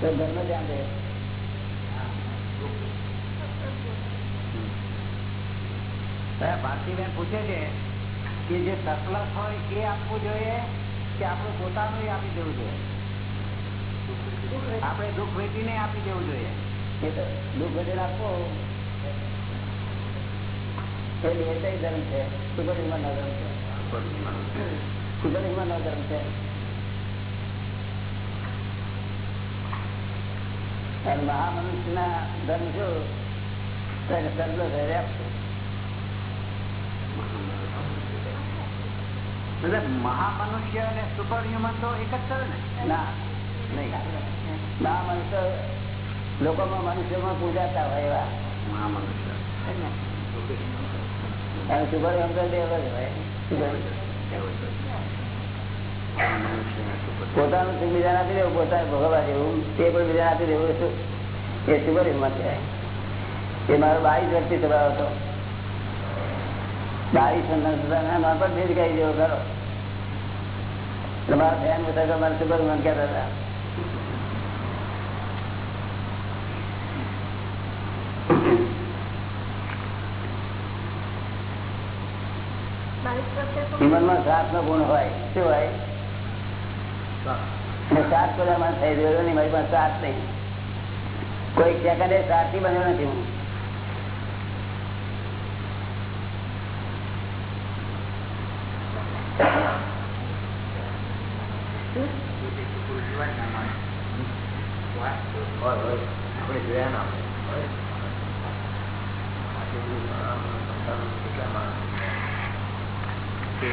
તો ધર્મ ધ્યાન દે ભારતીબેન પૂછે છે કે જે તકલફ હોય એ આપવું જોઈએ કે આપણું પોતાનું આપી દેવું જોઈએ? આપણે દુઃખ વેચીને આપી દેવું જોઈએ. એ તો દુઃખ વચન આપો. એ ધર્મ છે. સુગર ધર્મ છે. સુગર નો ધર્મ છે. અને મહામનુષ્યના ધર્મ શું તો એને સગલો ઘરે આપશો. એટલે મહામનુષ્ય અને સુપર હ્યુમન તો એક જ કરે ને? ના નહીં. મહામનુષ્ય લોકોમાં મનુષ્યમાં પૂજાતા હોય એવા. મહામનુષ્ય. અને સુપર હ્યુમન દેવ જ હોય. પોતાનું સુખ બીજા આપી દેવું પોતાને ભોગવવા દેવું તે પણ બીજા આપી દેવું શું? એ સુગર હિંમત કહેવાય એ મારો બાવીસ વ્યક્તિ સ્વભાવ હતો. બાવીસ નાનપણથી ભેદ કહી દેવો કરો તમારા ફેન બધા મારે સુગર મન કહેતા હતા. જીવનમાં શ્વાસ નો ગુણ હોય શું હોય? અને શ્વાસ બધા થઈ રહ્યો નહીં મારી પાસે સાત નહીં કોઈ સેકન્ડે શ્વાસથી બન્યો નથી હું. આપણે જોયા ના આપણે કેટલા માણસ? કે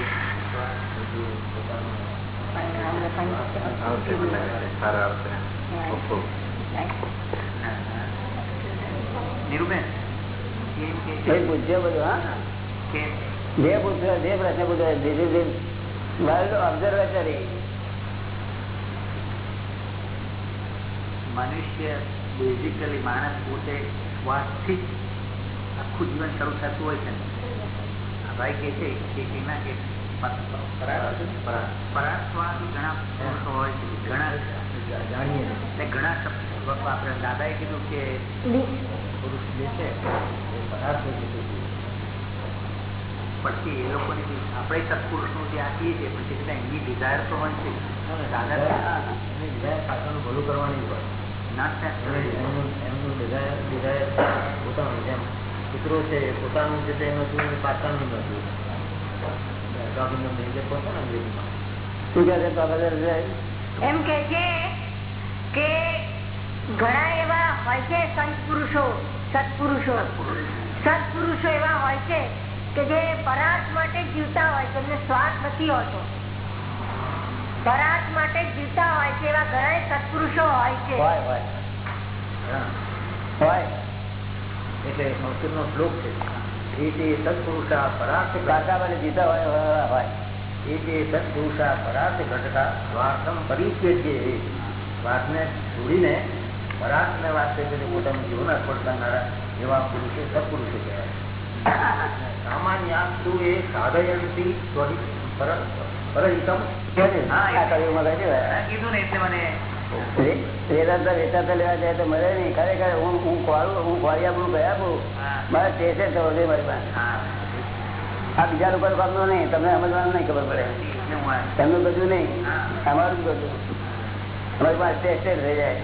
જે પૂછ્યો જે મનુષ્ય બેઝિકલી માણસ પોતે શ્વાસથી આખું જીવન શરૂ થતું હોય છે. ભાઈ કે છે કે એના કે પુરુષ જે છે ડિઝાયર તો હોય છે દાદા ભલું કરવાની હોય એમનું ડિઝાયર ડિઝાયર પોતાનું જેમ કૂતરો છે પોતાનું છે શું પાછળનું નથી એમ કે છે કે ઘણા એવા હોય છે સંતપુરુષો સત્પુરુષો. સત્પુરુષો એવા હોય છે કે જે પરાર્થ માટે જીવતા હોય છે એમને સ્વાર્થ નથી હોતો. પરાર્થ માટે જીવતા હોય છે એવા ઘણા સત્પુરુષો હોય છે. એટલે હોય. નો એટલે શ્લોક છે. તે સત્પુરુષા પરાર્થ કાકા બને જીતા હોય હોય એ તે સત્પુરુષા પરાર્થ ઘટતા સ્વાર્થમ પરિત્યજ્ય સ્વાર્થને છોડીને પરાર્થને વાસ્તે પોતાનું જીવન અર્પણ એવા પુરુષો સત્પુરુષો કહેવાય. સામાન્ય એ પરહિતમ. કીધું ને એટલે મને વેદાંત વેચાતા લેવા જાય તો મળે નહીં. ખરેખર હું હું ખોરું હું ખોરી આપણું ગયા આપું મારે ટેસે તો વધે મારી પાસે. આ બીજા લોકો કામનો નહીં. તમને સમજવાનું નહીં ખબર પડે. તેમનું બધું નહીં. અમારું બધું. અમારી પાસે ટેસ્ટે થઈ જાય.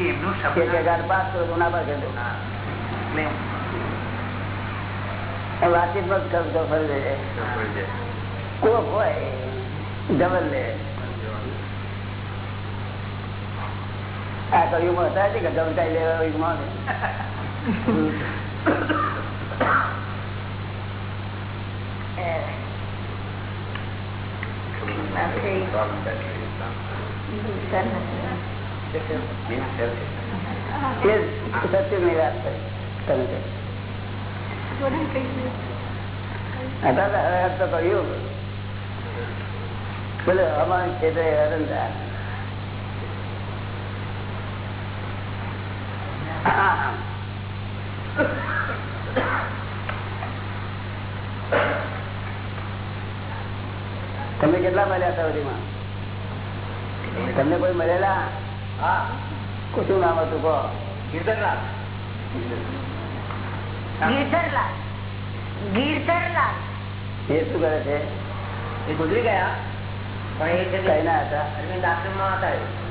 એમનું કે શબ્દ કે ગાઢ પાસ કરો ના પાસ કરી દો એટલે વાતચીતમાં જ ખર્ચો ફરી જાય કોક હોય જબર લે. આ કયું હતા છે કે ગમચાઈ લેવા યુગમાં તો હવે તો કહ્યું બોલો અમારું ક્ષેત્ર હરંદા તમે કેટલા મળ્યા હતા સુધીમાં તમને કોઈ મળેલા? હા શું નામ હતું કહો. કીર્તનલાલ ગિરધરલાલ. ગિરધરલાલ. એ શું કરે છે? એ ગુજરી ગયા. પણ એ કઈ ના હતા? અરવિંદ આશ્રમમાં હતા.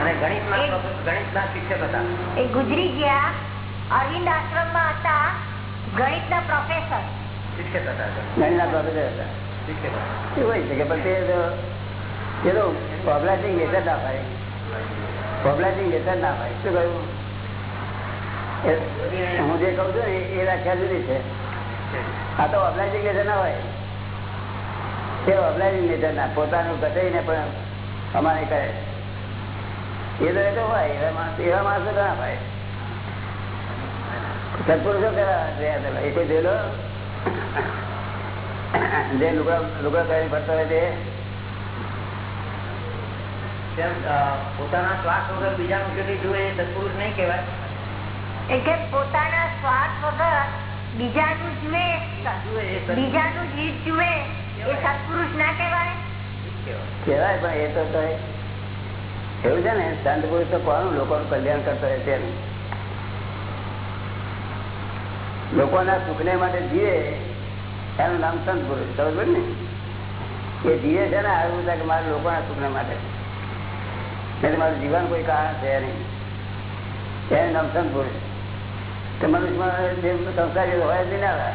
અને ગણિતના ગણિતના શિક્ષક હતા. એ ગુજરી ગયા અરવિંદ આશ્રમમાં હતા ગણિતના પ્રોફેસર શિક્ષક હતા ગણીના પ્રોફેસર હતા. શિક્ષક હતા. હોય છે કે પણ એ તો પોપ્યુલેટિંગ લેટર ના થાય પોપ્યુલેટિંગ લેટર ના થાય શું કહ્યું? હું જે કહું છું ને એ વ્યાખ્યા જુદી છે. આ તો ઓબ્લાઇઝિંગ નેચર ના હોય. તે ઓબ્લાઇઝિંગ નેચર ના. પોતાનું ઘટાઈને પણ અમારે કરે. એ તો એ તો હોય એવા માણસ એવા માણસો ના હોય. સત્પુરુષો કેવા રહ્યા હતા એ કોઈ જોયેલો? જે લુગડા લુગડા કરીને ફરતો હોય તે? તેમ અ, પોતાના શ્વાસ વગર બીજાનું સુધી જુએ એ સત્પુરુષ નહીં કહેવાય? એટલે પોતાના સ્વાર્થ વગર બીજાનું જુએ જુએ એ સત્પુરુષ. બીજાનું જીત જુએ એ સત્પુરુષ ના કહેવાય? કહેવાય. કહેવાય પણ એ તો તો એવું છે ને સંત પુરુષ તો કોનું લોકોનું કલ્યાણ કરતો હોય તેનું લોકોના સુખને માટે જીવે એનું નામ સંત પુરુષ સમજ ને એ જીવે છે ને આવું છે કે મારે લોકોના સુખને માટે નહીં તો મારું જીવન કોઈ કારણ છે નહીં એનું નામ સંત પુરુષ તો મનુષ્યમાં જે સંસારી હોય જ નહીં આવે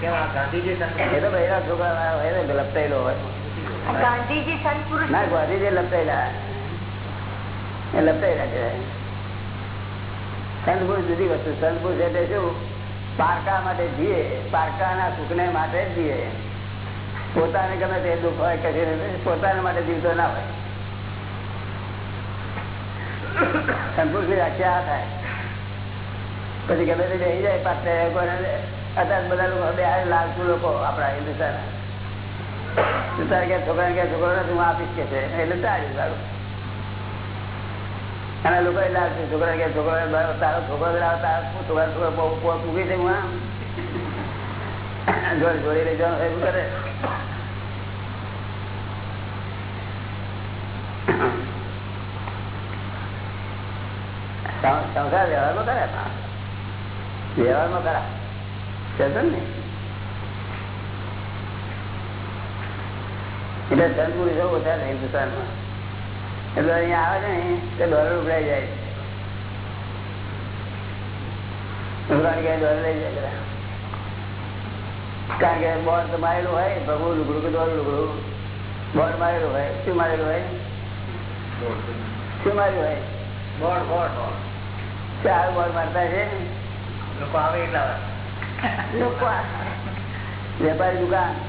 કેવા ગાંધીજી એ સંત તો બહેરા છોકરા હોય ને લપટાયેલો હોય ગાંધીજી સંત પુરુષ ના ગાંધીજી લપટાયેલા એ રાખે કહેવાય સંત જુદી વસ્તુ. સંત એટલે શું? પારકા માટે જીએ. પારકાના સુખને માટે જીએ. પોતાને ગમે તે દુઃખ હોય કે પોતાના માટે જીવતો ના હોય. સંતપુરુષની વ્યાખ્યા આ થાય. પછી ગમે તે રહી જાય પાસે અત્યારે બધા લોકો બે લાખ લોકો આપણા હિન્દુસ્તાન તારે કે છોકરા કે છોકરો હું આપીશ કે છે. એટલે તારી સારું અને લોકો એટલે છોકરા કે છોકરો તારો છોકરો લાવ, તારો છોકરા છોકરો બહુ છે હું જોડે લઈ જવાનું, એવું કરે. સંસાર વ્યવહારમાં કરે વ્યવહારમાં ને? એટલે સંત પુરુષો ઓછા છે હિન્દુસ્તાનમાં એટલે અહીંયા આવે ને તે ડોલર ઉભરાઈ જાય કારણ કે બોર્ડ તો મારેલું હોય ભગવું લુગડું કે દોડ લુગડું? બોર્ડ મારેલું હોય શું મારેલું હોય? શું માર્યું હોય? બોર્ડ બોર્ડ ચાર બોર્ડ મારતા છે લોકો આવે એટલા લોકો વેપારી દુકાન.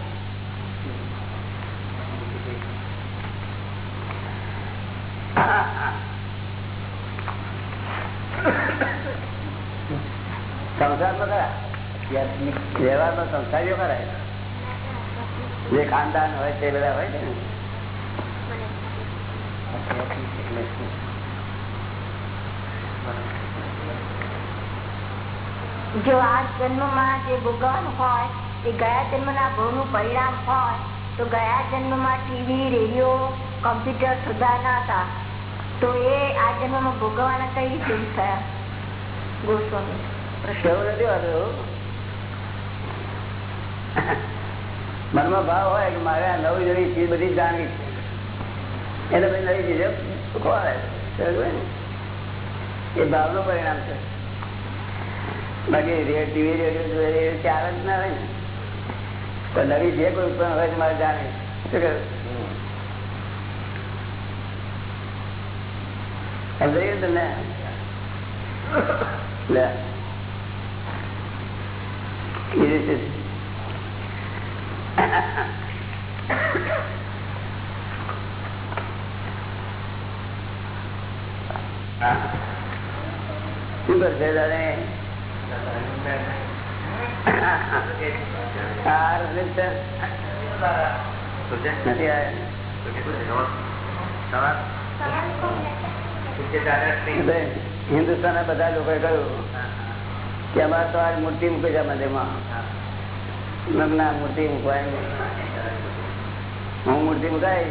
સંસારમાં ખરા વ્યવહારમાં સંસારીઓ જે ખાનદાન હોય તે બધા હોય છે ને જો આ જન્મમાં જે ભોગવવાનું હોય એ ગયા જન્મના ભોગનું પરિણામ હોય, તો ગયા જન્મમાં ટીવી, રેડિયો, કમ્પ્યુટર સુધા ના હતા તો એ આ જન્મમાં ભોગવવાના કઈ રીતે મનમાં ભાવ હોય કે મારે આ નવી નવી ચીજ બધી જાણવી છે. એટલે પછી નવી ચીજ ખોવાય? એ ભાવનું પરિણામ છે. બાકી રેડ ટીવી, રેડિયો જોઈએ ચાર જ ના હોય ને. નવી જે કોઈ ઉત્પન્ન હોય મારે જાણે શું કહ્યું? સમજાયું તમને. શું કરશે તારે? નથી આવ્યા હિન્દુસ્તાન બધા લોકોએ કહ્યું કે અમારે તો આજ મૂર્તિ મૂકે છે મંદિરમાં ના મૂર્તિ મૂકવાય હું મૂર્તિ મુકાય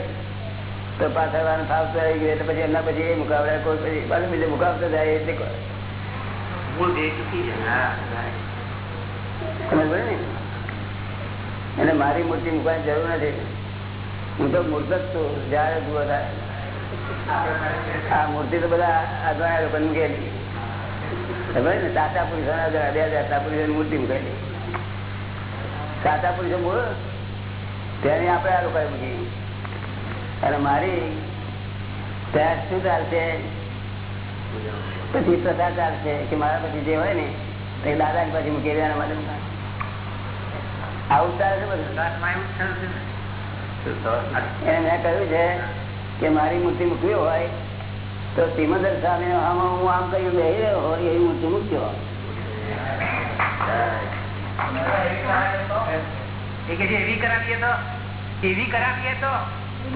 તો પાછળ ફાવતો આવી ગયો એટલે પછી એમના પછી એ મુકાવડે કોઈ પછી પાછું બીજે મુકાવતો જાય એટલે એને મારી મૂર્તિ મૂકવાની જરૂર નથી. હું તો મૂર્ત જ છું. જયારે જુઓ ત્યારે. આ મૂર્તિ તો બધા અજવાયા લોકો મૂકેલી ખબર ને? સાચા પુરુષો બે સાચા પુરુષો મૂર્તિ મૂકેલી સાચા પુરુષો મૂળ તેની આપણે આ લોકો મૂકી અને મારી ત્યાં શું ચાલશે પછી પ્રથા ચાલશે કે મારા પછી જે હોય ને તે દાદા પછી મૂકી દેવાના માટે આવું ચાલે છે બધું? ને. એને મેં કહ્યું છે કે મારી મૂર્તિ મૂકવી હોય તો સિમંદર સામે આમાં હું આમ કહ્યું બે રહ્યો હોય એવી મૂર્તિ મૂકજો. એ કે જે એવી કરાવીએ તો? એવી કરાવીએ તો?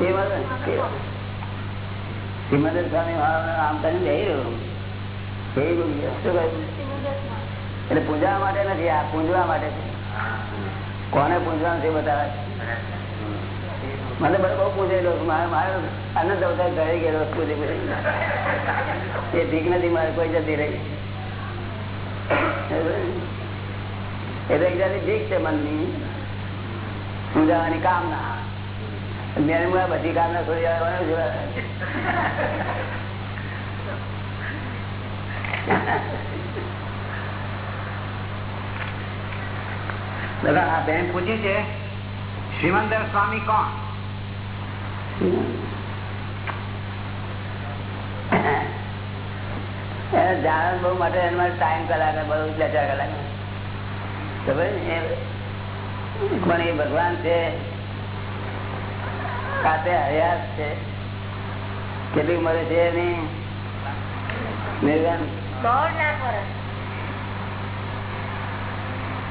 તે વાત ને, તે વાત. સિમંદર સામે આમ કરીને બેહી રહ્યો શું એટલે પૂજવા માટે નથી આ પૂંજવા માટે છે. કોને પૂજવાનું છે બતાવે મને બધું બહુ પૂછેલો મારે આનંદ અવતાર ઘરે ગયેલો પૂછી એ ભીખ નથી, મારે કોઈ જતી રહી. એ તો એક જાતની ભીખ છે મનની. હું કામના. મેં હું બધી કામના છોડી આવવાનું છે. દાદા, આ બેન પૂછ્યું છે, શ્રીમંદર સ્વામી કોણ? જાણ બહુ માટે ટાઈમ કલાક બહુ બે ચાર કલાક. પણ એ ભગવાન છે સાથે હયાત છે. કેટલી મળે છે એની?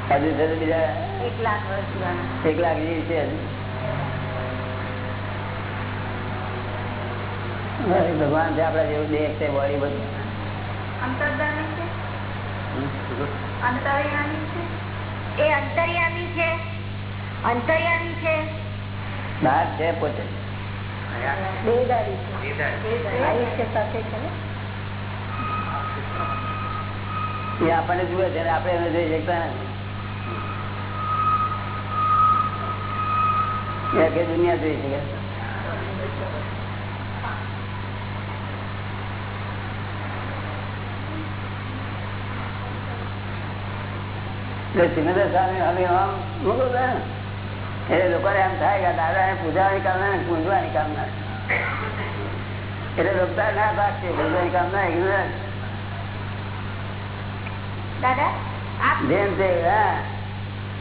હજુ બીજા એક લાખ વર્ષ એક લાખ જેવી છે હજુ હા, એ ભગવાન છે આપડા જેવું દેહ છે બોડી બધું. અંતર્ગામી છે? અંતર્યામી છે? એ અંતર્યામી છે? અંતર્યામી છે? બહાર છે પોતે. દેહધારી છે. આયુષ્ય સાથે છે ને એ આપણને જુએ છે ને આપણે એને જોઈ શકતા નથી. એ આખી દુનિયા જોઈ શકે. એટલે સ્વામી હવે આમ મૂકો ને, એટલે લોકોને એમ થાય કે દાદા એ પૂજાવાની કામના ને પૂંજવાની કામના એટલે લોકો ના ભાગ છે પૂજવાની કામના ignorant. જેમ તે હા.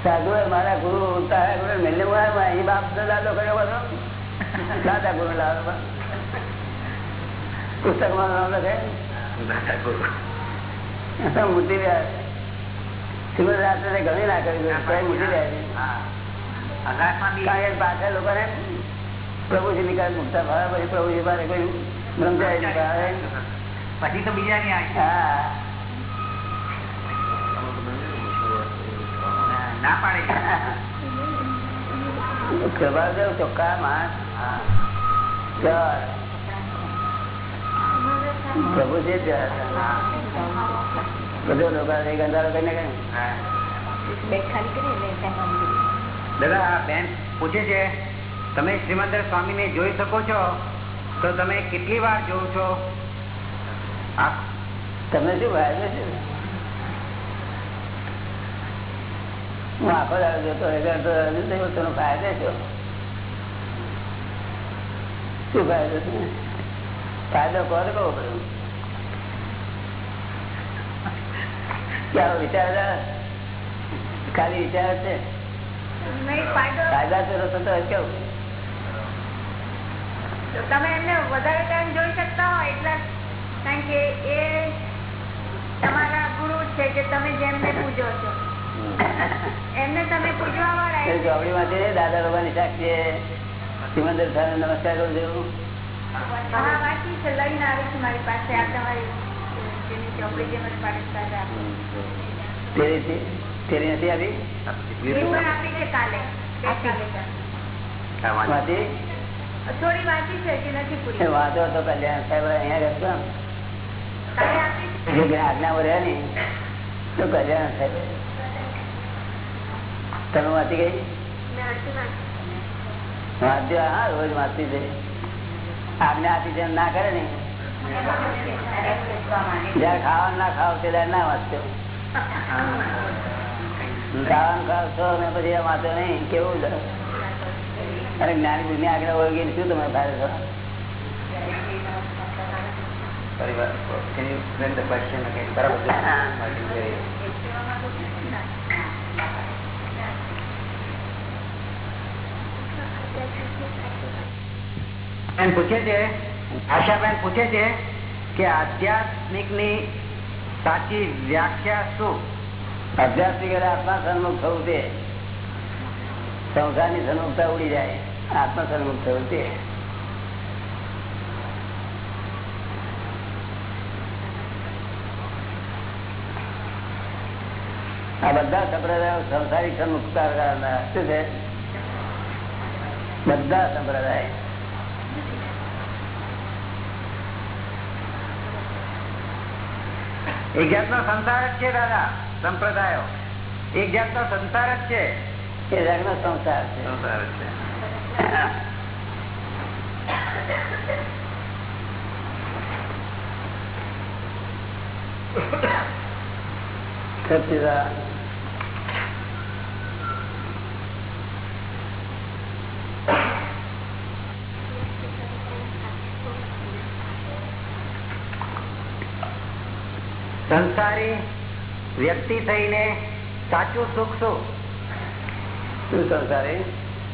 સાધુ એ મારા ગુરુ તારા ગુરુ મેલે અહીં બાપ દાદો કર્યો બધો દાદા ગુરુ લાવો પુસ્તકમાં નામ લખે? દાદા ગુરુ. મૂર્તિ રહ્યા આકાશમાં બી કારણ કે પાછળ લોકોને પ્રભુજી નિકાલ મુકતા ભાવે પછી પ્રભુજી પાસે કોઈ બ્રહ્મચારી ભાવે પછી તો બીજા ની હા. ના પાડે. છે. ચોખ્ખા માણસ. ચાલ પ્રભુ છે ત્યાં બધો કરીને. દાદા બેન પૂછે છે તમે શ્રીમંદર સ્વામી ને જોઈ શકો છો? તો તમે કેટલી વાર જોવ છો? તમે શું છે હું આખો દાડો જોતો એટલે તો હજુ તો તેનો ફાયદો છો. શું ફાયદો છે ફાયદો કહો કહો પડે? ક્યાં વિચાર ખાલી વિચાર છે. નહીં, તો થતો કેવું તમે એમને વધારે ટાઈમ જોઈ શકતા હોય એટલા કારણ કે એ તમારા ગુરુ છે કે તમે જેમને પૂજો છો. એમને તમે પૂજવા વાળા એ ચોપડીમાં છે દાદા બાબાની સાક્ષી સિમંદર સાહેબ નમસ્કાર કરું છું. હા વાંચી છે લઈને આવી છે મારી પાસે. આ તમારી તેરી નથી આવી? થોડી વાંચી છે હજી નથી પૂરી? વાંધો તો કલ્યાણ સાહેબ અહીંયા રહેતો ને. તમે આપી છે? જે જ્ઞાન આજ્ઞામાં રહ્યા ને તો કલ્યાણ સાહેબ. તમે વાંચી ગઈ? મેં વાંચ્યો હા રોજ વાંચતી છે. આજ્ઞા આપી છે એમ ના કરે ને. જયારે ખાવાનું ના ખાવ ત્યારે ના વાંચતો ખાવાનું ખાવ છો ને પછી વાંચો નહીં કેવું અરે જ્ઞાની બુદ્ધિ આગળ ઓળખીને શું તમે થાય છો Can you explain the question again? બરાબર છે. I can hear you. બેન પૂછે છે આશાબેન પૂછે છે કે આધ્યાત્મિકની સાચી વ્યાખ્યા શું અભ્યાસથી કરે આત્મા સન્મુખ થવું તે સંસારની સન્મુખતા ઉડી જાય આત્મા સન્મુખ થવું તે આ બધા સંપ્રદાયો સંસારિક સન્મુખતા કરવાના. શું છે બધા સંપ્રદાય એક જાતનો સંસાર જ છે દાદા સંપ્રદાયો. એક જાતનો સંસાર જ છે. એ જગનો સંસાર છે. સંસાર છે. સચિદાનંદ. સંસારી વ્યક્તિ થઈને સાચું સુખ શું? શું સંસારી?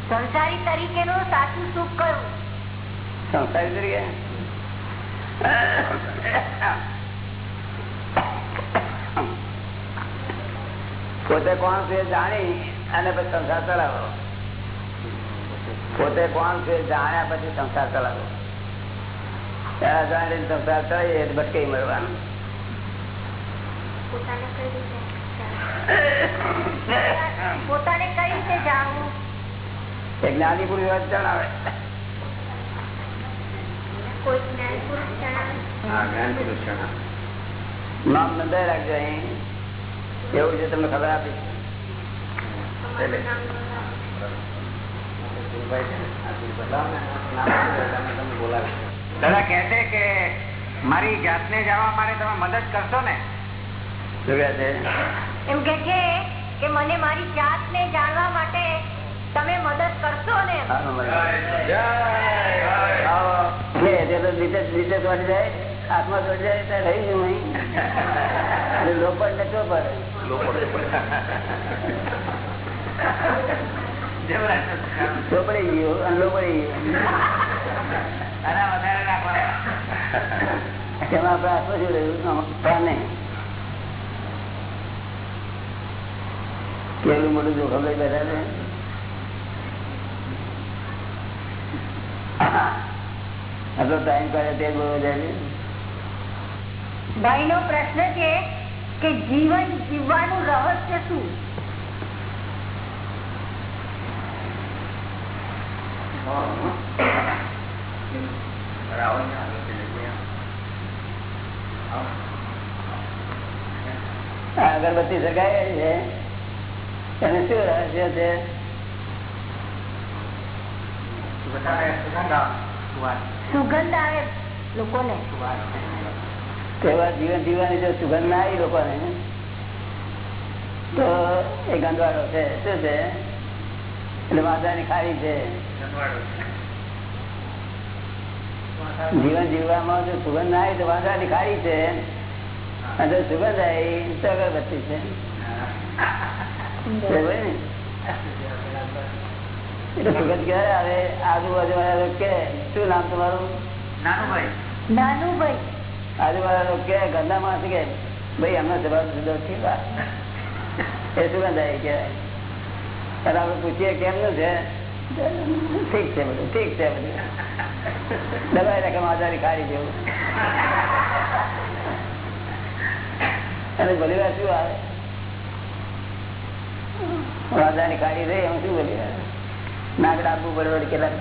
સંસારી તરીકેનું સાચું સુખ કરવું સંસારી તરીકે? પોતે કોણ છે જાણી અને પછી સંસાર ચલાવો. પોતે કોણ છે જાણ્યા પછી સંસાર ચલાવો. સંસાર ચલાવીએ ભટકાઈ મળવાનું પોતાને કઈ રીતે પોતાને કઈ રીતે જાણવું એ જ્ઞાની પુરુષ વાત જણાવે કોઈ જ્ઞાન પુરુષ જણાવે હા જ્ઞાન પુરુષ નામ નોંધાઈ રાખજો અહીં એવું છે તમને ખબર આપી તમારું નામ નોંધાવો. દાદા કહે છે કે મારી જાતને જવા માટે તમે મદદ કરશો ને શું કહે છે એમ કે છે કે મને મારી જાતને જાણવા માટે તમે મદદ કરશો ને નીચે ચોંટી જાય ત્યારે રહી ગયું અહીં. એટલે ને ચોપટ. ચોપડી ગયું અને લોપડી ગયું તેમાં આપણે હાથમાં શું રહ્યું? નહીં. કેવડું મોટું જોખમ લઈ બેઠા ને આટલો ટાઈમ કાઢે તે બોલવા જાય ભાઈ નો પ્રશ્ન છે કે જીવન જીવવાનું રહસ્ય શું? અગરબત્તી સગાઈ છે. એને શું રહસ્ય છે સુગંધ આવે લોકોને. તેવા જીવન જીવવાની જો સુગંધ ના આવી લોકોને તો એ ની છે. શું છે? એટલે માતાની ખારી છે. જીવન જીવવામાં જો સુગંધ ના આવી તો વાંધાની ખારી છે. અને જો સુગંધ આવી તો અગરબત્તી છે? એટલે સુગત ક્યારે આવે આજુબાજુ વાળા કે શું નામ તમારું? નાનુભાઈ. નાનુભાઈ. આજુબાજુ કે ગંદા માણસ કે ભાઈ અમને જવાબ જુદો છે. એ સુગંધ આવી કહેવાય? આપણે પૂછીએ કેમનું છે? ઠીક છે બધું ઠીક છે બધું. દબાઈ રાખે માધારી કાઢી જેવું. અને ભલે શું આવે? વાંધાની કાઢી રહી, એમ શું બોલી નાગડા આપવું બરોબર કેટલાક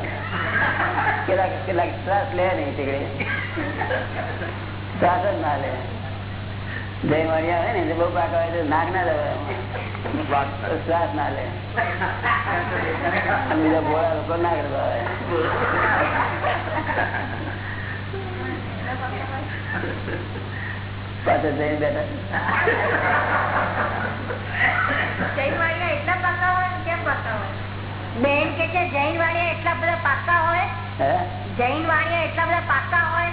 કેટલાક કેટલાક ત્રાસ લે નહીં તીકડે ત્રાસ જ ના લે. જય મળ્યા હોય ને બહુ પાક આવે તો નાક ના લેવાય શ્વાસ ના લે. બીજા ભોળા લોકો ના કરતા આવે પાછળ જઈને બેઠા. જૈન વાળિયા એટલા પાકા હોય કેમ પાકા હોય? બેન કે છે જૈન વાળિયા એટલા બધા પાકા હોય? જૈન વાળિયા એટલા બધા પાકા હોય?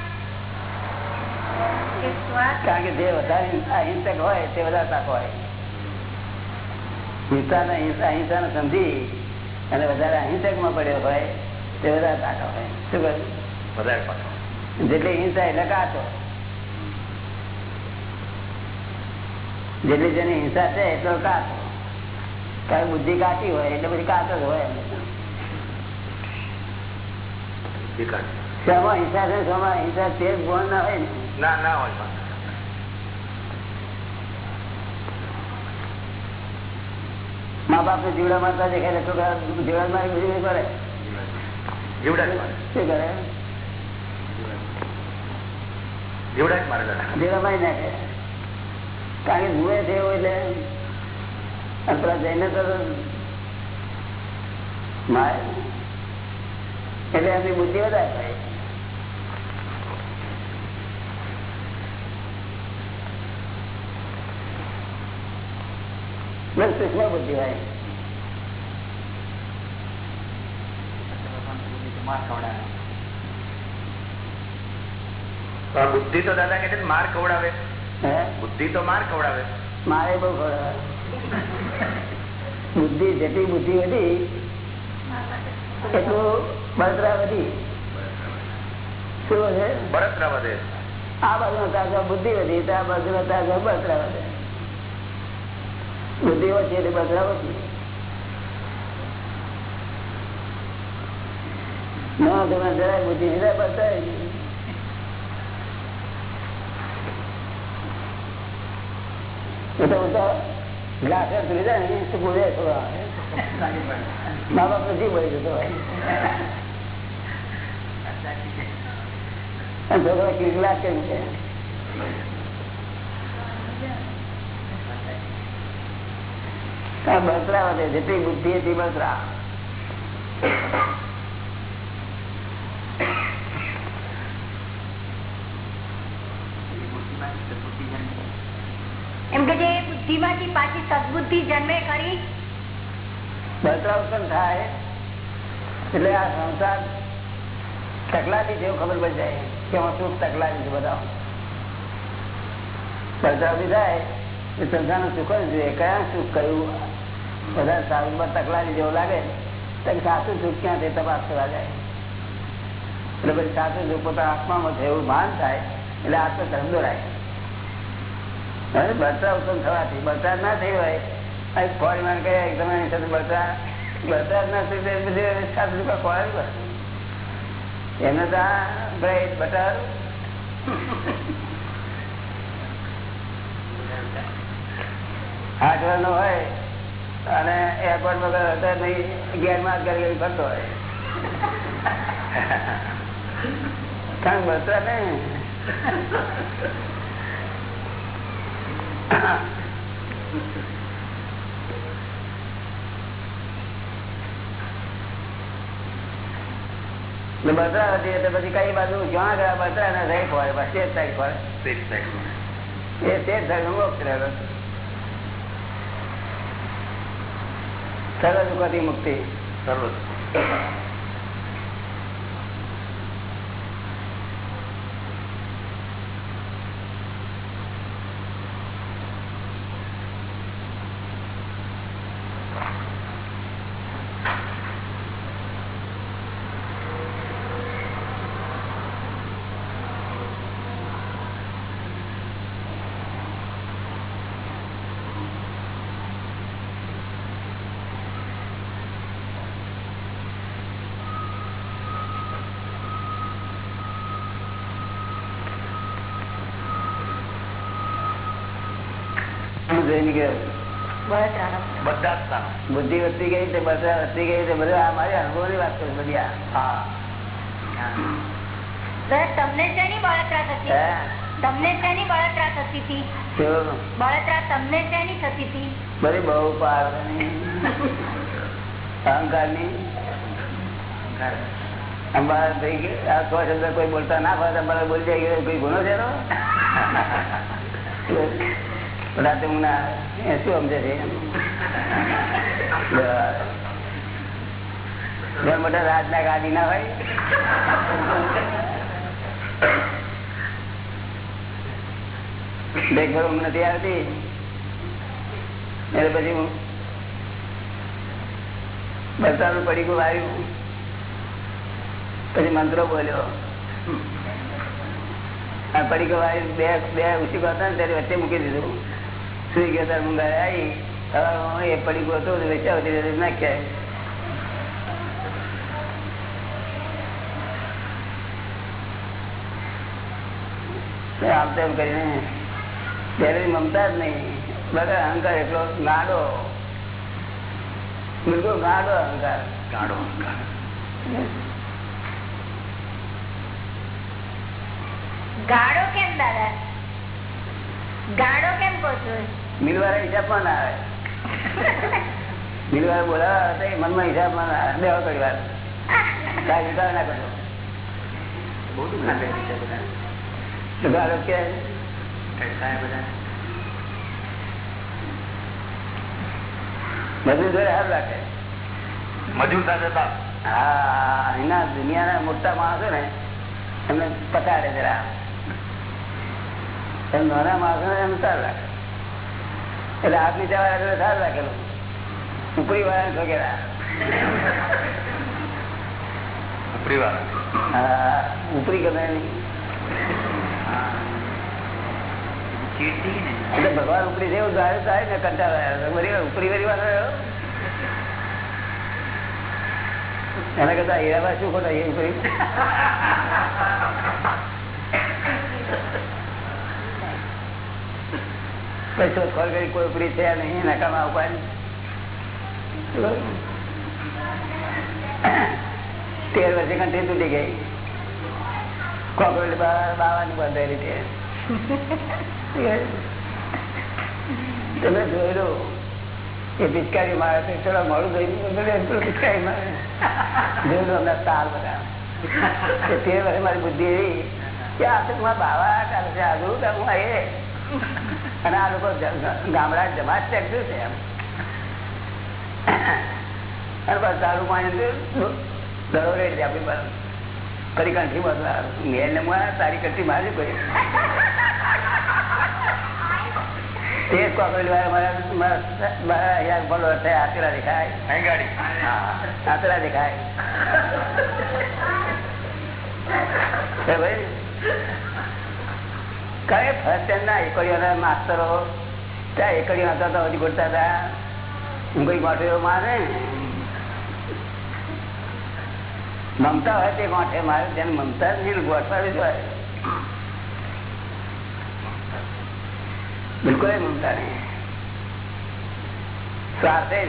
કારણ કે જે વધારે અહિંસક હોય તે વધારે પાકો હોય. હિંસા અહિંસા સમજી અને વધારે અહિંસકમાં પડ્યો હોય તે વધારે પાકા હોય. શું કહ્યું? વધારે જેટલી હિંસા એટલે કાચો જેટલી જેની હિંસા છે એટલો કાચો કારણ બુદ્ધિ કાચી હોય એટલે બધી કાચ જ હોય. શેમાં હિંસા છે શેમાં હિંસા તે ગુણ ના હોય ના. ના હોય મા બાપ ને જીવડા મારતા દેખાય છોકરા જીવડા મારી બધી કરે. જીવડા શું કરે? જીવડા મારે જીવડા મારી નાખે. કારણ કે જુએ છે એટલે પેલા જઈને તો એટલે એમની બુદ્ધિ વધારે થાય. બસ સૂક્ષ્મ બુદ્ધિ હોય. બુદ્ધિ તો દાદા કે માર ખવડાવે. બુદ્ધિ તો માર ખવડાવે. મારે બહુ ખબર બુદ્ધિ જેટલી બુદ્ધિ વધી એટલું બળતરા વધી. શું છે બળતરા વધે. આ બાજુ તાજા બુદ્ધિ વધી તો આ બાજુ તાજા બળતરા વધે. બુદ્ધિ ઓછી એટલે બળતરા ઓછી. ના તમે જરાય બુદ્ધિ જરાય બળતરા એ તો ગ્લાસ કેમ છે? બળતરા વધે જેટલી બુદ્ધિ હતી બળતરા એમ કે જે બુદ્ધિ માંથી પાછી સદબુદ્ધિ જન્મે કરી બળતરા ઉત્પન્ન થાય. એટલે આ સંસાર તકલાથી જેવું ખબર પડી જાય કે હું શું તકલાદી છું બધા બળતરા જાય એ સંસારનું સુખ જ જોઈએ. કયા સુખ કયું બધા સારું બસ તકલાદી જેવું લાગે તો સાચું સુખ ક્યાં છે તપાસ કરવા જાય? એટલે પછી સાચું સુખ પોતા આત્મામાં થયું ભાન થાય, એટલે આત્મ ધર્મ દોરાય. હવે બળતરા ઉત્પન્ન થવાથી બળતરા ના થઈ હોય ફોરી માર કહે તમારી સાથે બળતરા બળતરા ના થઈ તો પછી સાત રૂપિયા ખોરાવી પડે એમને તો આ બટર આઠ હોય, અને એરપોર્ટ વગર હતા નહીં ગેરમાં કરી ફરતો હોય. કારણ બળતરા નહીં. બતરા હતી એટલે પછી કઈ બાજુ જ્યાં ગયા બતરા ને રહી પડે બસ તે જ સાઈડ પડે એ તે સાઈડ મોક્ષ રહેલો સર્વ દુઃખથી મુક્તિ. સર્વ જોઈને બધા બુદ્ધિ વધતી ગઈ તે બધા વધતી ગઈ તે બધા આ મારી અનુભવની વાત કરું બધી હા. તમને શેની બળતરા થતી? તમને શેની બળતરા થતી હતી? બળતરા તમને શેની થતી હતી? બધી બહુ પાર અહંકાર. ની અમારા ભાઈ આ સો શબ્દ કોઈ બોલતા ના ફરતા અમારે બોલી જાય કે કોઈ ગુનો છે? રાતે હું ના શું સમજે છે? મોટા રાજના ગાડી ના હોય. દેખભર ઊંઘ નથી આવતી. એટલે પછી હું બરસાનું પડીકું વાર્યું પછી મંત્રો બોલ્યો. પડીકો વાળી બે બે ઉછી હતા ને ત્યારે વચ્ચે મૂકી દીધું. સુઈ ગયો ત્યારે મુંગાઈ આવી સવારમાં એ પડીકો હતો વેચાવતી નાખ્યા આમ તેમ કરીને ત્યારે મમતા જ નહીં બધા અહંકાર એટલો ગાડો બિલકુલ ગાડો અહંકાર ગાડો ગાળો કેમ દાદા ગાળો કેમ કહો છો? મિલવાળા હિસાબમાં ના આવે. મિલવાળા બોલાવા તો મનમાં હિસાબમાં ના આવે. દેવા ઘડી વાત કાંઈ વિચાર ના કરતો. બહુ દુઃખ લાગે છે બધા તો ગાળો કે? કઈ થાય બધા બધું જોડે સારું રાખે. મજૂર સાથે હતા હા એના દુનિયાના મોટા માણસો ને એમને પતાડે જરા એમ નાના માણસો એમ સારું એટલે હાથ નીચા વાળા સારું રાખેલું. ઉપરી વાળા ઠોકેલા ઉપરી વાળા? હા ઉપરી ગમે નહીં. ભગવાન ઉપરી જેવું ધારે થાય ને કંટાળો ઉપરી વાળો આવ્યો. એના કરતા હીરાબા શું ખોટા એ ઉપરી? કઈ શોધખોળ કરી કોઈ ઉપરી છે નહીં નકામા ઉપાડી તેર વર્ષે કંઠી તૂટી ગઈ. કોકરોચ બાવાની બંધાયેલી છે. તમે જોયેલું? એ પિચકારી મારે છે, ચલો મોડું ગયું પિચકારી મારે જોયેલું તાર બધા તે તે વર્ષે મારી બુદ્ધિ એવી કે આ તો બાવા ચાલે છે આજુ હું એ? અને આ લોકો ગામડા ગામડા જ ચેકતું છે એમ? અને બસ તારું પાણી દડો રેડ છે આપણી પાસે. ફરી કંઠી મેલ ને મુઆ તારી કંઠી મારી કરી તે જ મારા મારા મારા બોલો છે આતરા દેખાય. ગાડી. હા આતરા દેખાય. ભાઈ કઈ ફર્સ્ટ ના, એકડીઓના માસ્તરો. ત્યાં એકડીઓ હતા હજી બોલતા હતા. હું કઈ ગોઠે મારે? મમતા હોય તે ગોઠે મારે તેને મમતા નહીં ગોઠવાવી હોય. બિલકુલ મમતા નહીં. સ્વાર્થે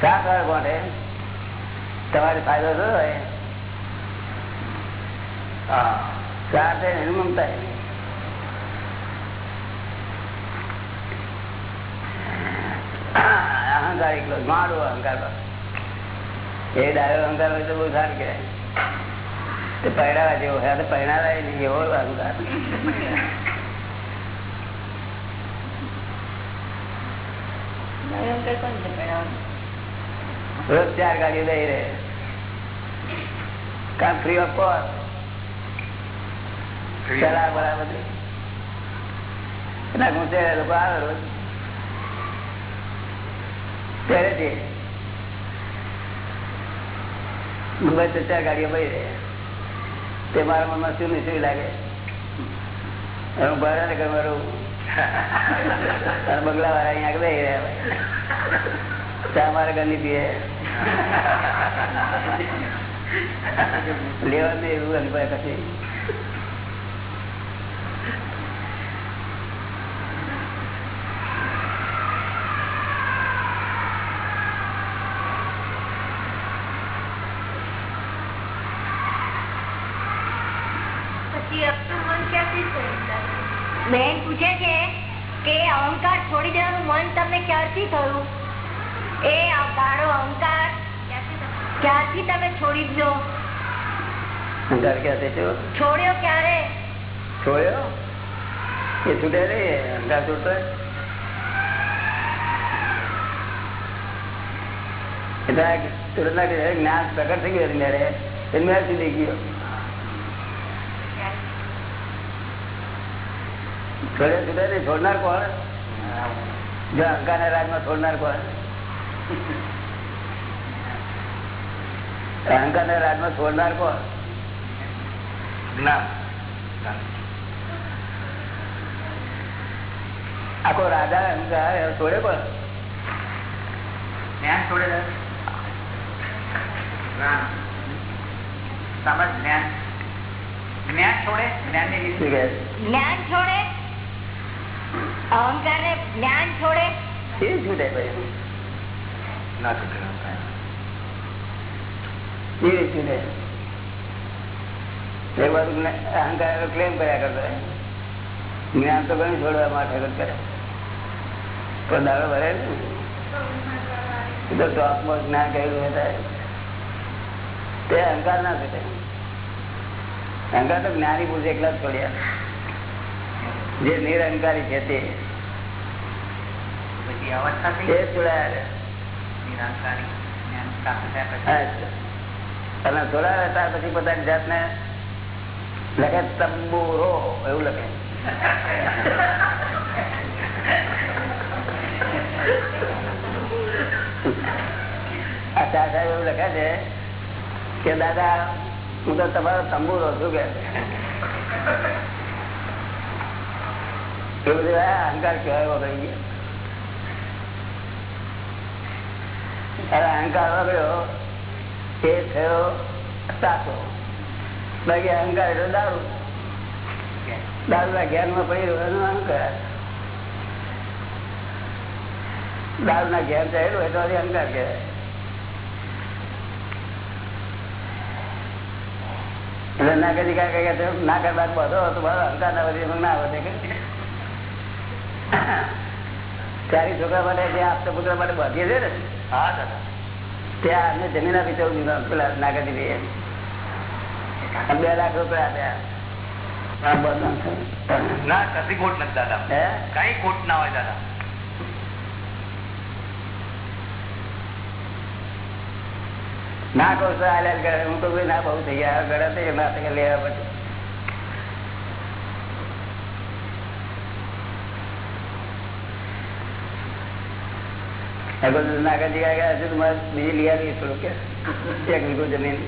સાત વાર ગોઠે તમારે ફાયદો થયો હોય? હા. સ્વાર્થે નહીં મમતા અહંકાર એકલો મારો અહંકાર એ ડાયો અહંકાર હોય તો બહુ સારું કહેવાય. તે પહેરાવા જેવો હોય તો નહીં એવો અહંકાર. રોજ ચાર ગાડીઓ દઈ રહે. કામ ફ્રી ઓફ કોસ્ટ ચલા બરાબર લોકો આવે રોજ પહેરેથી મુંબઈ તો ચાર ગાડીઓ પડી રહે. તે મારા મનમાં શું ને શું લાગે? હું બહાર ને ઘર મારું બંગલા વાળા અહીંયા આગળ રહી રહ્યા ચા મારા ઘરની પીએ. લેવા નહીં એવું અનુભવ પછી બેન પૂછે છે કે અહંકાર છોડી દેવાનું મન તમને ક્યારથી થયું? એ ગાળો અહંકાર ક્યારથી તમે છોડી દો? અંધાર ક્યાંથી? છોડ્યો ક્યારે? છોડ્યો? એ છૂટે રે અહંકાર છૂટતો એટલે જ્ઞાન પ્રગટ થઈ ગયો મેરે એ મેર સુધી ગયો. છોડે છૂટે નહીં છોડનાર કોણ? જો રાજમાં છોડનાર કોણ? અહંકાર રાજમાં છોડનાર કોણ? આખો રાજા અહંકાર છોડે કોણ? જ્ઞાન છોડે સમજ જ્ઞાન. જ્ઞાન છોડે? જ્ઞાનની જ્ઞાન છોડે? અહંકાર ને જ્ઞાન છોડે? એ છૂટે અહંકાર ક્લેમ કર્યા કરતો જ્ઞાન તો ઘણું છોડવા માટે કરે. પણ દાડો ભરે ને? તો ટોપમાં જ્ઞાન કહેલું તે અહંકાર ના છૂટે અહંકાર તો જ્ઞાની પુરુષ એકલા જ છોડ્યા. જે નિરહંકારી છે તે અચ્છા. થોડા હતા પછી? પોતાની જાતને લખે તંબુરો એવું લખે. આ ચા સાહેબ એવું લખે છે કે દાદા હું તો તમારો તંબુરો છું કે. અહંકાર કહેવાય અરે અહંકાર વગડ્યો તે થયો સાચો બાકી અહંકાર એટલે દારૂ દારૂ ના જ્ઞાનમાં પડી રહ્યો અહંકાર દારૂ ના જ્ઞાન થયેલું એટલે અહંકાર કહેવાય એટલે ના કદી કાંઈ કઈ ના કરતા બધો તો મારો અહંકાર ના વધે ના વધે. ચારી છોકરા માટે જે આપતા પુત્ર માટે બાંધીએ છે ને હા દાદા. ત્યાં અમને જમીન આપી ચૌદ પેલા નાગરી બે લાખ રૂપિયા આપ્યા. ના કશી ખોટ નથી દાદા. કઈ ખોટ ના હોય દાદા. ના કહું તો આ હું તો ના બહુ થઈ ગયા. ગળા થઈ ગયા ના લેવા પછી નાગાજી ગયા હજુ તો મારે બીજી લઈ આવી થોડું કે એક વીઘો જમીન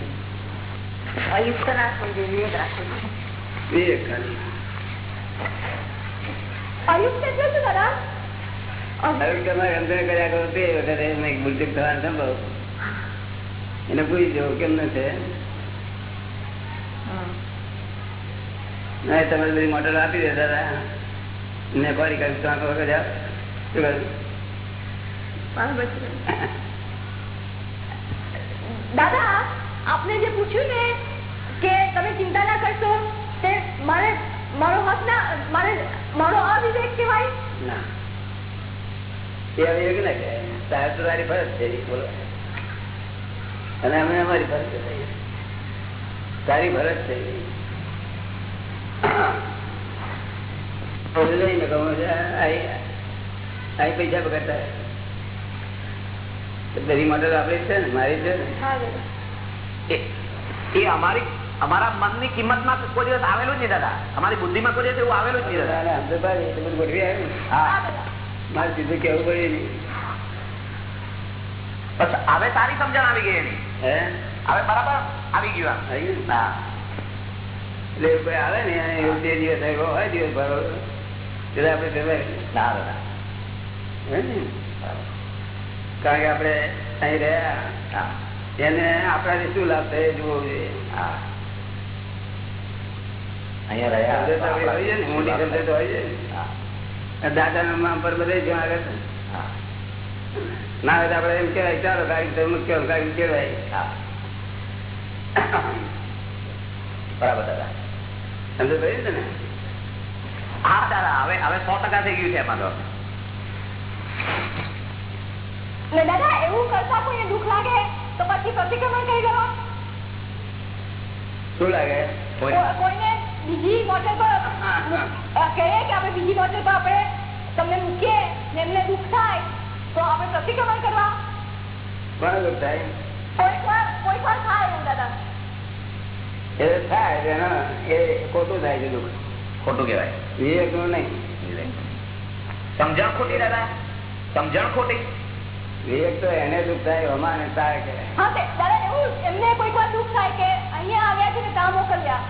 અયુક્ત રાખવું જોઈએ વિવેક રાખવું બે ખાલી અયુક્ત એટલે શું દાદા હવે તમારે અંદર કર્યા કરો તે વખતે મેં બુદ્ધિક થવાનું સંભવ એને પૂછી જવું કેમ ન છે ના તમે બધી મોટર આપી દે દાદા ને કોરી કરી તો વખત જાઓ શું કરું દાદા આપને જે પૂછ્યું ને કે તમે ચિંતા ના કરશો તે મારે મારો હક ના મારે મારો અવિવેક કહેવાય. ના. એ હવે ના કહેવાય. તારે તો તારી ફરજ છે બોલો. અને અમે અમારી ફરજ છે તારી ફરજ છે બોલ કહું છું, આઈ આઈ પૈસા બગાડતા બધી મોટર આપણી છે ને મારી છે ને. એ- અમારી અમારા મનની કિંમતમાં કોઈ દિવસ આવેલું જ નહીં દાદા. અમારી બુદ્ધિ માં કોઈ દિવસ એવું આવેલું જ નહીં દાદા. ગોઠવી આવ્યું હા. મારે સીધું કેવું પડ્યું નહીં. બસ હવે તારી સમજણ આવી ગઈ એની. હે? હવે બરાબર આવી ગયું આમ. એટલે એવું કોઈ આવે ને એવું તે દિવસ આવ્યો હોય દિવસ ભરો. એટલે આપણે કહેવાય ના દાદા. હે ને? કારણ કે આપણે અહીં રહ્યા. એને આપણાથી શું લાભ થાય જોવું જોઈએ. છે ને, નામ પર બધે જ્યાં આગળ છે. ના. હોય તો એમ કેવાય ચાલો ગાડી મુક્ત ગાડી કહેવાય હા. બરાબર દાદા. સમજ છે ને? હા દાદા હવે હવે સો ટકા થઈ ગયું છે એમાં તો. ને દાદા એવું કરતા કોઈને દુઃખ લાગે તો પછી પ્રતિક્રમણ કરી દેવા શું લાગે કોઈ કો- કોઈને બીજી મોટર પર અ, કહે કે આપણે બીજી મોટર પર આપણે તમને મૂકીએ ને એમને દુઃખ થાય તો આપણે પ્રતિક્રમણ કરવા કોણ દુઃખ થાય કોઈક વાર કોઈક વાર થાય એવું દાદા એ થાય એનો એ ખોટું થાય છે દુઃખ ખોટું કહેવાય વિવેકનું નહીં સમજણ ખોટી દાદા સમજણ ખોટી વિવેક તો એને દુઃખ થાય અમાને તારે કે. એમને કોઈક વાર દુઃખ થાય કે અહીંયા આવ્યા છે ત્યાં મોકલ્યા.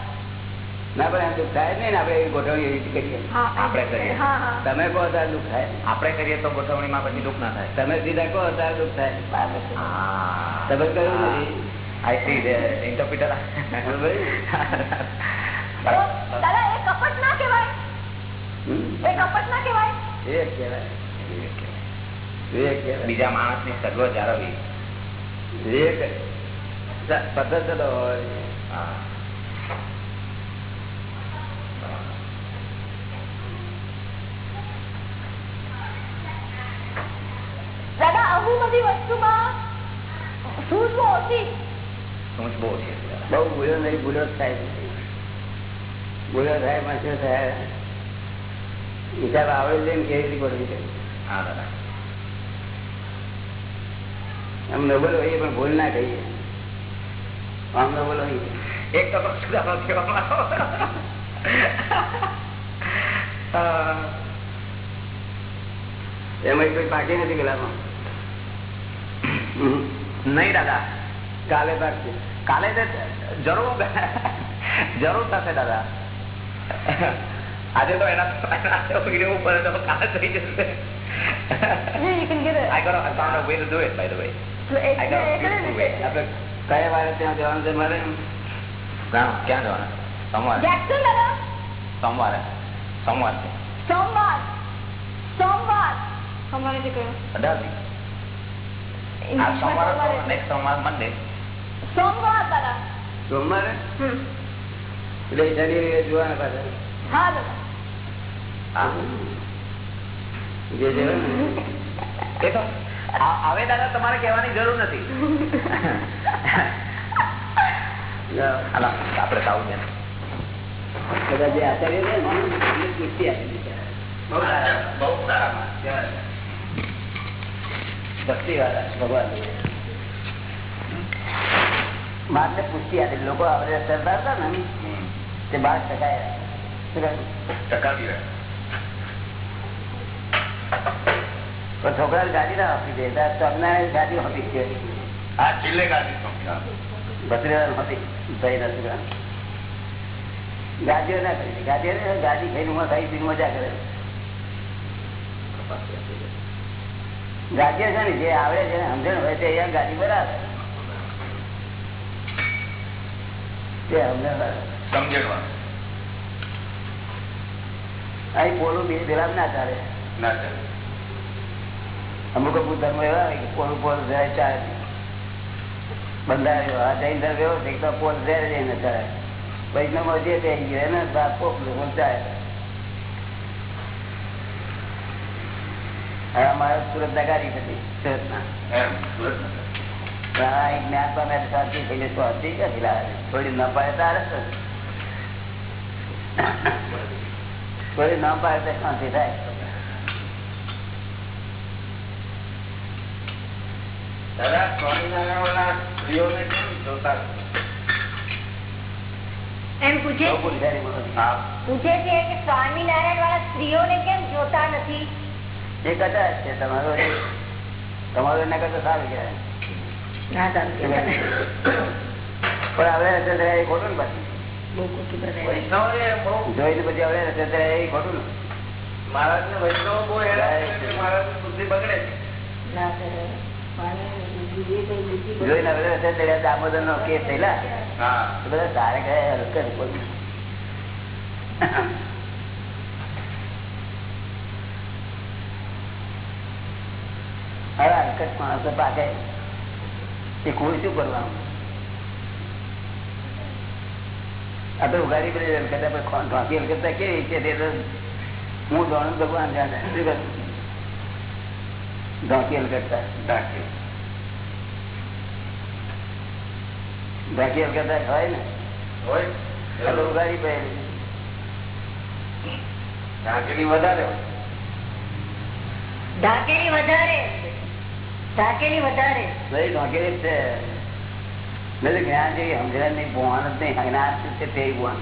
ના પણ એમ દુઃખ થાય નહીં આપણે એવી ગોઠવણી એવી રીતે કરીએ. આપણે કરીએ. હા હા. તમે કહો ત્યારે દુઃખ થાય. આપણે કરીએ તો ગોઠવણીમાં પછી દુઃખ ના થાય. તમે સીધા કહો ત્યારે દુઃખ થાય. તમે કહ્યું નથી આઈ સી ધ ઇન્ટરપ્રિટર બરોબર? દાદા એ કપટ ના કહેવાય. એ કપટ ના કહેવાય. કહેવાય. કહેવાય. બીજા માણસની સગવડ જાળવવી. વિવેક પદ્ધત હોય. બહુ ભૂલો નહીં ભૂલો થાય. ભૂલો થાય શું થાય. હિસાબ આવડે છે કેવી રીતે કરવી હા દાદા. આમ ન બોલો પણ ભૂલ ના કહીએ. આમ ન બોલો એક તો એમાં કોઈ પાકી નથી પેલામાં. નહીં દાદા. કાલે પાકશે. કાલે જરૂર જરૂર થશે દાદા. આજે તો એના એના ઉપર કાલે થઈ જશે. I got a, I found a way to do it by the way. કયા વારે ત્યાં જવાનું છે મારે? ક્યાં સોમવારે. સોમવારે. સોમવાર છે. સોમવાર. સોમવાર. સોમવારે જે કહ્યું અઢારમી. સોમવાર નેક્સ્ટ સોમવાર મંડે સોમવાર દાદા. સોમવારે? એટલે એ જોવાના પાછા. હા દાદા. જે છે એ તો આ- હવે દાદા તમારે કહેવાની જરૂર નથી. આપડે સાવ ને બધા જે આચાર્ય ને પુષ્ટિ આપી ભક્તિ વાળા ભગવાન. લોકો આપડે સરદાર હતા ને તે બાર ટકાયા ટકાવી કહ્યું? પણ છોકરાને ગાડી ના આપી દે સ્વામિનારાયણ ગાડી આપી છે આ છેલ્લે ગાડી ભત્રીજાને હતી ભાઈ નથી ગાડીઓ ના કરી ગાડીઓ ગાડી ખાઈને ઉમર થાય પીને મજા કરે. ગાડીઓ છે ને જે આવડે છે સમજણ હોય તે અહીંયા ગાડી બરાબર. તે સમજણ અહીં બોલું બે પેલા ના ચાલે. ના ચાલે. અમુક અમુક ધર્મ એવા કે પોલ પોલ જાય નહીં. બંધાયો. આ જૈન ધર્મ એવો છે કે પોલ ઝેર જઈને ચાલે. વૈષ્ણવ જે તે ગયો એને પોલ ચાલે. અમારે સુરત નગારી હતી. સુરતમાં એમ સુરત હા, જ્ઞાન પામે શાંતિ થઈને શાંતિ ક્યાંથી થોડી ન પાડે તારે. થોડી ન પાડે તો શાંતિ થાય. દાદા સ્વામિનારાયણ સ્ત્રીઓને કેમ જોતા એમ પૂછે? બહુ ભૂલકારી બોલો. હા. પૂછે છે કે સ્વામિનારાયણ વાળા સ્ત્રીઓને કેમ જોતા નથી? એ કદાચ છે તમારો તમારું એના કરતા સારું કહેવાય. ના સારું પણ હવે રચંદ્ર એ ખોટું ને પછી બહુ જોઈને પછી હવે રચંદ્ર એ ખોટું ને મહારાજને વૈષ્ણવ બહુ કરે બુદ્ધિ બગડે છે. જોઈને હવે દામોદર નો કેસ થયેલા. બધા તારે ગયા હલકત કોઈ હવે હરકત માણસો પાકે. એ કોઈ શું કરવાનું? આ તો ઉઘાડી પડે હલકત આપણે ખોન ઢોંકી હલકત કેવી છે હું જાણું ભગવાન જાણે. શું કરું ઢોંકેલ કરતા ઢાંકેલ ઢાંકેલ કરતા હોય ને હોય ઉગાડી પહેલી ઢાંકેલી વધારે હોય। ઢાકેલી વધારે. ઢાકેલી વધારે. ભાઈ ઢાંકેલી છે. મેં જ્ઞાન જેવી સમજણ નહીં ભગવાન જ નહીં જ્ઞાન છે તે ભગવાન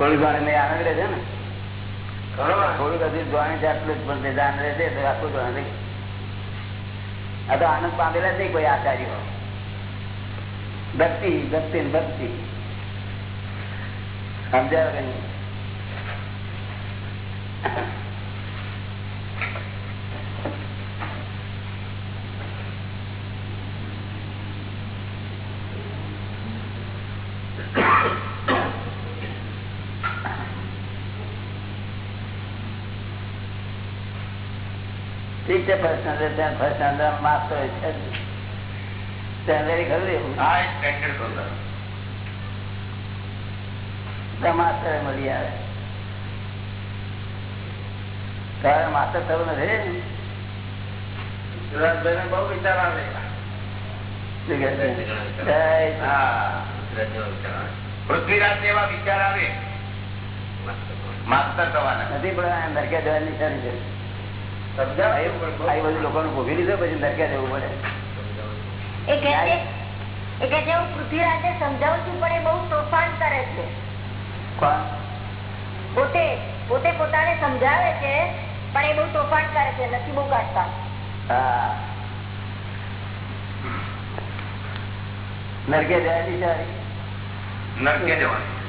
થોડી ઘણી મેં આનંદ રહે છે ને? થોડુંક હજી જોવાની જાતલું જ પણ તે જાણ રહે છે તો આખું નહીં. આ તો આનંદ પામેલા નહીં કોઈ આચાર્ય. ભક્તિ ભક્તિ ને ભક્તિ. સમજાવે કે છે ફર્સ્ટ સ્ટાન્ડર્ડ ત્યાં ફર્સ્ટ સ્ટાન્ડર્ડ માસ્ટર છે. જ. સ્ટાન્ડર્ડ ને એવું? મળી આવે. તારે માસ્ટર થયું નથી બહુ વિચાર આવે. છે? પૃથ્વીરાજ એવા વિચાર આવે. માસ્ટર થવાના. નથી પણ આ નરક્યા જવાની સારી છે પોતે પોતે પોતાને સમજાવે છે પણ એ બહુ તોફાન કરે છે નથી બહુ કાઢતા. નરકે જવાની નરકે જવાનું.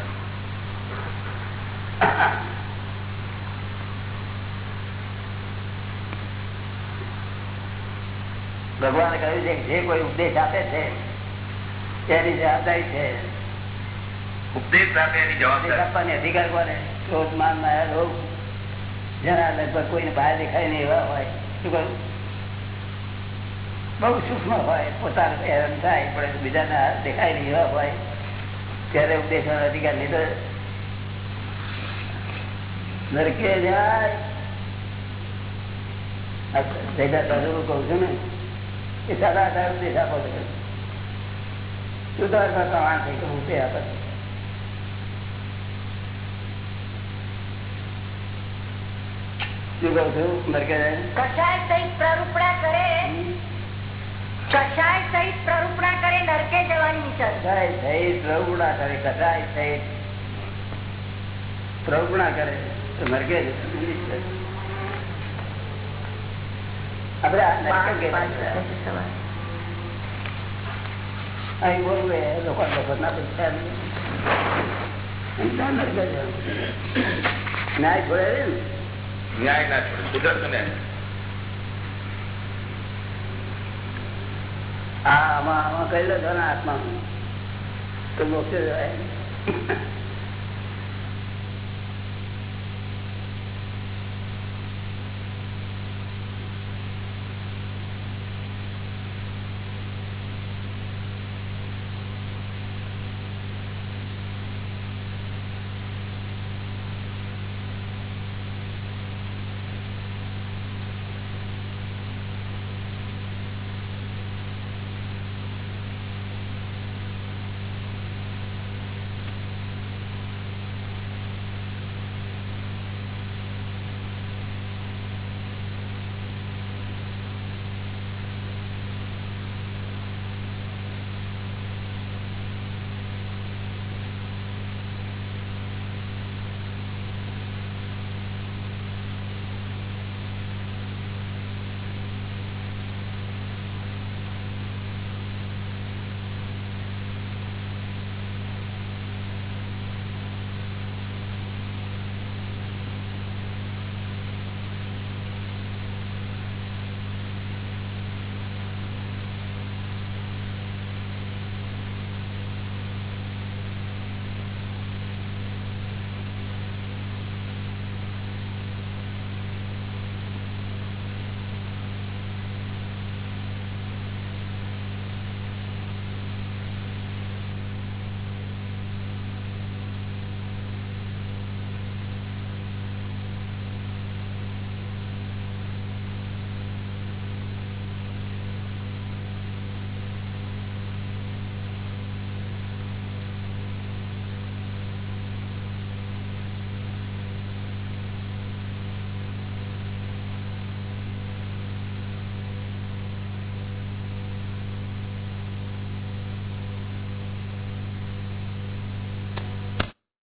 ભગવાને કહ્યું છે જે કોઈ ઉપદેશ આપે છે તેની જવાબદારી છે. ઉપદેશ આપે એની જવાબદારી. આપવાની અધિકાર કોને? ક્રોધ માન માયા લોભ જેના લગભગ કોઈને બહાર દેખાય નહીં એવા હોય. શું કહ્યું? બહુ સૂક્ષ્મ હોય પોતાને હેરાન થાય પણ બીજાને દેખાય નહીં એવા હોય. ત્યારે ઉપદેશનો અધિકાર લીધો. નરકે જાય. કહું છું ને. એ સાદા આધાર ઉપદેશ આપો છો. સુધાર કરતા વાંચ થઈ હું તે આપે શું કહું છું નરકે જાય સહિત પ્રરૂપણા કરે. કષાય સહિત પ્રરૂપણા કરે નરકે જવાની નિશાન કસાય સહિત કરે કસાય સહિત પ્રવૃણા કરે તો નરકે જ. આપણે આ નરકે કહેવાય છે. અહીં બોલવું એ લોકો લોકો ના પૈસા નહીં. અહીં તો નરકે જવાનું. ન્યાય છોડે ન્યાય ના છોડે આમાં આમાં કહેલો છો ને આત્મા તો મોક્ષે જવાય.